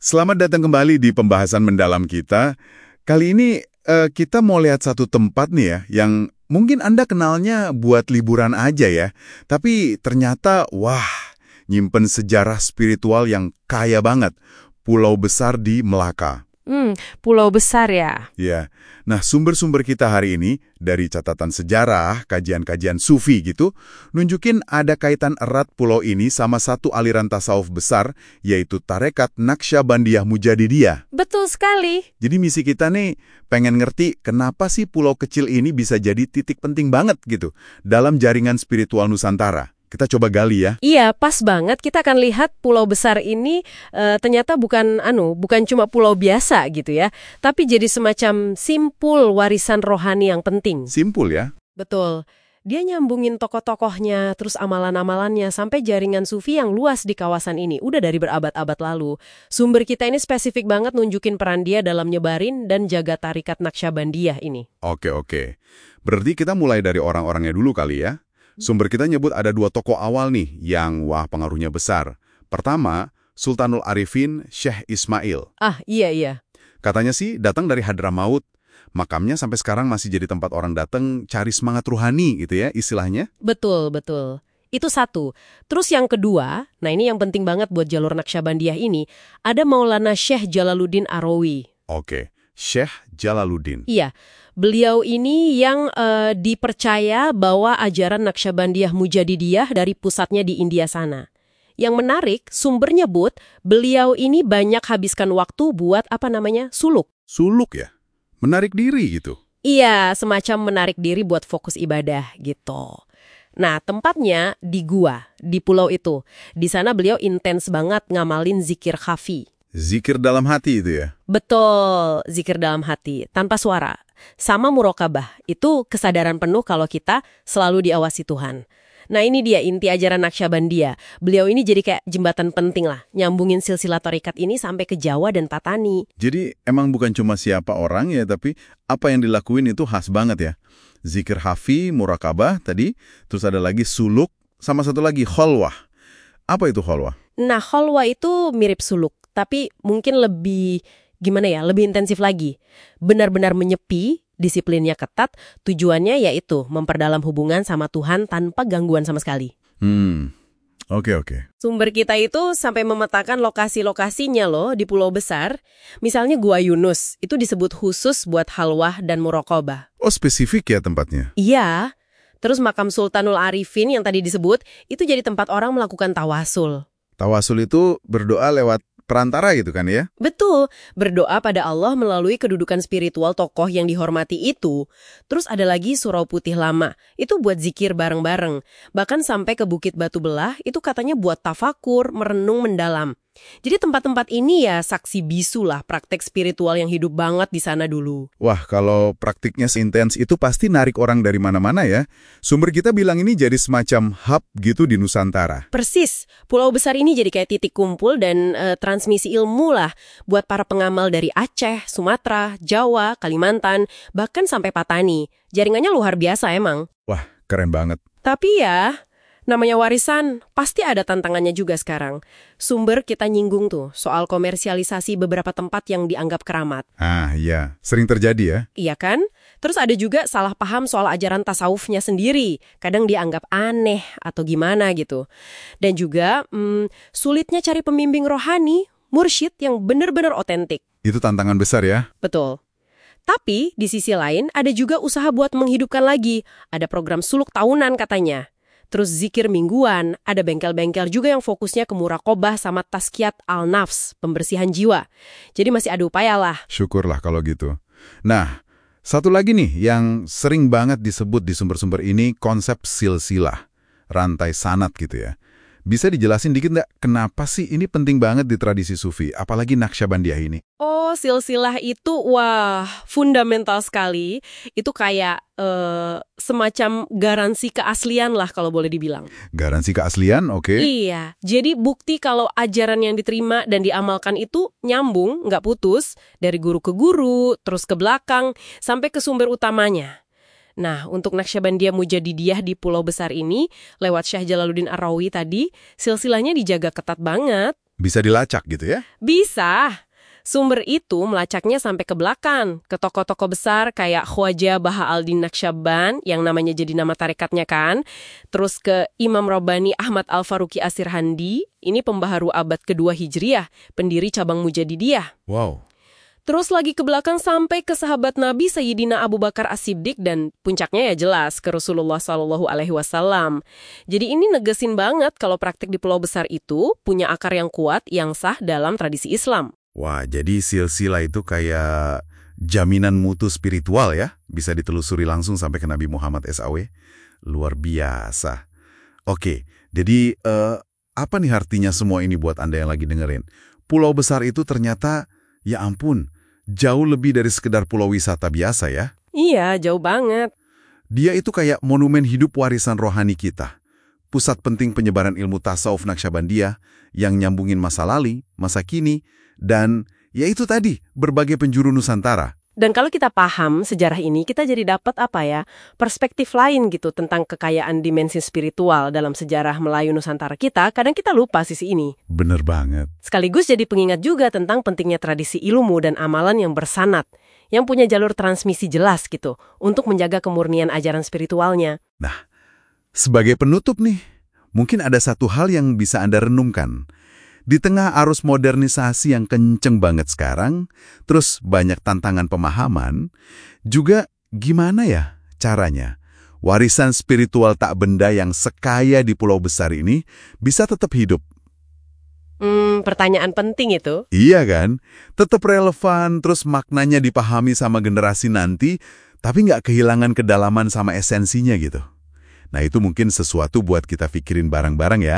Selamat datang kembali di pembahasan mendalam kita. Kali ini eh, kita mau lihat satu tempat nih ya, yang mungkin Anda kenalnya buat liburan aja ya. Tapi ternyata, wah, nyimpen sejarah spiritual yang kaya banget. Pulau besar di Melaka. Hmm, pulau besar ya. Ya, nah sumber-sumber kita hari ini dari catatan sejarah, kajian-kajian sufi gitu, nunjukin ada kaitan erat pulau ini sama satu aliran tasawuf besar, yaitu tarekat Naqsyabandiyah Mujadidiyah. Betul sekali. Jadi misi kita nih pengen ngerti kenapa sih pulau kecil ini bisa jadi titik penting banget gitu dalam jaringan spiritual Nusantara. Kita coba gali ya. Iya, pas banget kita akan lihat pulau besar ini eh, ternyata bukan anu, bukan cuma pulau biasa gitu ya, tapi jadi semacam simpul warisan rohani yang penting. Simpul ya. Betul. Dia nyambungin tokoh-tokohnya, terus amalan-amalannya, sampai jaringan sufi yang luas di kawasan ini. Udah dari berabad-abad lalu. Sumber kita ini spesifik banget nunjukin peran dia dalam nyebarin dan jaga tarikat Naqsyabandiyah ini. Oke, oke. Berarti kita mulai dari orang-orangnya dulu kali ya. Sumber kita nyebut ada dua tokoh awal nih yang wah pengaruhnya besar. Pertama, Sultanul Arifin Syekh Ismail. Ah, iya iya. Katanya sih datang dari Hadramaut. Makamnya sampai sekarang masih jadi tempat orang datang cari semangat ruhani gitu ya istilahnya. Betul, betul. Itu satu. Terus yang kedua, nah ini yang penting banget buat jalur Naqsyabandiyah ini, ada Maulana Syekh Jalaluddin Arawi. Oke, Syekh Jalaluddin. Iya, beliau ini yang eh, dipercaya bahwa ajaran Naqsyabandiyah Mujadidiyah dari pusatnya di India sana. Yang menarik, sumber nyebut beliau ini banyak habiskan waktu buat apa namanya suluk. Suluk ya? Menarik diri gitu. Iya, semacam menarik diri buat fokus ibadah gitu. Nah, tempatnya di gua, di pulau itu. Di sana beliau intens banget ngamalin zikir khafi. Zikir dalam hati itu ya? Betul, zikir dalam hati, tanpa suara. Sama murokabah, itu kesadaran penuh kalau kita selalu diawasi Tuhan. Nah ini dia inti ajaran Naqsyabandiyah. Beliau ini jadi kayak jembatan penting lah, nyambungin silsilah torikat ini sampai ke Jawa dan Patani. Jadi emang bukan cuma siapa orang ya, tapi apa yang dilakuin itu khas banget ya. Zikir hafi, murakabah tadi, terus ada lagi suluk, sama satu lagi kholwah. Apa itu kholwah? Nah, kholwa itu mirip suluk, tapi mungkin lebih gimana ya, lebih intensif lagi. Benar-benar menyepi, disiplinnya ketat, tujuannya yaitu memperdalam hubungan sama Tuhan tanpa gangguan sama sekali. Hmm, oke oke. Sumber kita itu sampai memetakan lokasi-lokasinya loh di pulau besar. Misalnya Gua Yunus, itu disebut khusus buat halwah dan murokobah. Oh spesifik ya tempatnya? Iya. Terus makam Sultanul Arifin yang tadi disebut, itu jadi tempat orang melakukan tawasul. Tawasul itu berdoa lewat perantara gitu kan ya? Betul, berdoa pada Allah melalui kedudukan spiritual tokoh yang dihormati itu. Terus ada lagi Surau Putih Lama, itu buat zikir bareng-bareng. Bahkan sampai ke Bukit Batu Belah, itu katanya buat tafakur, merenung mendalam. Jadi tempat-tempat ini ya saksi bisu lah praktek spiritual yang hidup banget di sana dulu. Wah, kalau praktiknya seintens itu pasti narik orang dari mana-mana ya. Sumber kita bilang ini jadi semacam hub gitu di Nusantara. Persis, pulau besar ini jadi kayak titik kumpul dan eh, transmisi ilmu lah buat para pengamal dari Aceh, Sumatera, Jawa, Kalimantan, bahkan sampai Patani. Jaringannya luar biasa emang. Wah, keren banget. Tapi ya, namanya warisan, pasti ada tantangannya juga sekarang. Sumber kita nyinggung tuh soal komersialisasi beberapa tempat yang dianggap keramat. Ah, iya. Sering terjadi ya. Iya kan? Terus ada juga salah paham soal ajaran tasawufnya sendiri. Kadang dianggap aneh atau gimana gitu. Dan juga hmm, sulitnya cari pembimbing rohani, mursyid yang benar-benar otentik. Itu tantangan besar ya. Betul. Tapi di sisi lain ada juga usaha buat menghidupkan lagi. Ada program suluk tahunan katanya. Terus zikir mingguan, ada bengkel-bengkel juga yang fokusnya ke murakobah sama taskiat al-nafs, pembersihan jiwa. Jadi masih ada upaya lah. Syukurlah kalau gitu. Nah, satu lagi nih yang sering banget disebut di sumber-sumber ini konsep silsilah, rantai sanat gitu ya. Bisa dijelasin dikit nggak kenapa sih ini penting banget di tradisi sufi, apalagi Naqsyabandiyah ini? Oh, silsilah itu wah fundamental sekali. Itu kayak eh, semacam garansi keaslian lah kalau boleh dibilang. Garansi keaslian, oke. Iya, jadi bukti kalau ajaran yang diterima dan diamalkan itu nyambung, nggak putus, dari guru ke guru, terus ke belakang, sampai ke sumber utamanya. Nah, untuk Naqsyabandiyah Mujadidiyah di Pulau Besar ini, lewat Syekh Jalaluddin Arawi tadi, silsilahnya dijaga ketat banget. Bisa dilacak gitu ya? Bisa. Sumber itu melacaknya sampai ke belakang, ke tokoh-tokoh besar kayak Khwaja Baha al-Din Naqsyaband, yang namanya jadi nama tarekatnya kan. Terus ke Imam Rabbani Ahmad Al-Faruqi Asirhandi, ini pembaharu abad kedua Hijriah, pendiri cabang Mujadidiyah. Wow. Terus lagi ke belakang sampai ke sahabat Nabi Sayyidina Abu Bakar As-Siddiq dan puncaknya ya jelas ke Rasulullah Shallallahu Alaihi Wasallam. Jadi ini negesin banget kalau praktik di pulau besar itu punya akar yang kuat yang sah dalam tradisi Islam. Wah, jadi silsilah itu kayak jaminan mutu spiritual ya? Bisa ditelusuri langsung sampai ke Nabi Muhammad SAW. Luar biasa. Oke, jadi eh, apa nih artinya semua ini buat Anda yang lagi dengerin? Pulau besar itu ternyata, ya ampun, jauh lebih dari sekedar pulau wisata biasa ya. Iya, jauh banget. Dia itu kayak monumen hidup warisan rohani kita. Pusat penting penyebaran ilmu tasawuf Naqsyabandiyah yang nyambungin masa lalu, masa kini, dan ya itu tadi, berbagai penjuru Nusantara. Dan kalau kita paham sejarah ini, kita jadi dapat apa ya, perspektif lain gitu tentang kekayaan dimensi spiritual dalam sejarah Melayu Nusantara kita, kadang kita lupa sisi ini. Bener banget. Sekaligus jadi pengingat juga tentang pentingnya tradisi ilmu dan amalan yang bersanat, yang punya jalur transmisi jelas gitu, untuk menjaga kemurnian ajaran spiritualnya. Nah, sebagai penutup nih, mungkin ada satu hal yang bisa Anda renungkan. Di tengah arus modernisasi yang kenceng banget sekarang, terus banyak tantangan pemahaman, juga gimana ya caranya warisan spiritual tak benda yang sekaya di pulau besar ini bisa tetap hidup? Hmm, pertanyaan penting itu. Iya kan? Tetap relevan, terus maknanya dipahami sama generasi nanti, tapi nggak kehilangan kedalaman sama esensinya gitu. Nah itu mungkin sesuatu buat kita pikirin bareng-bareng ya.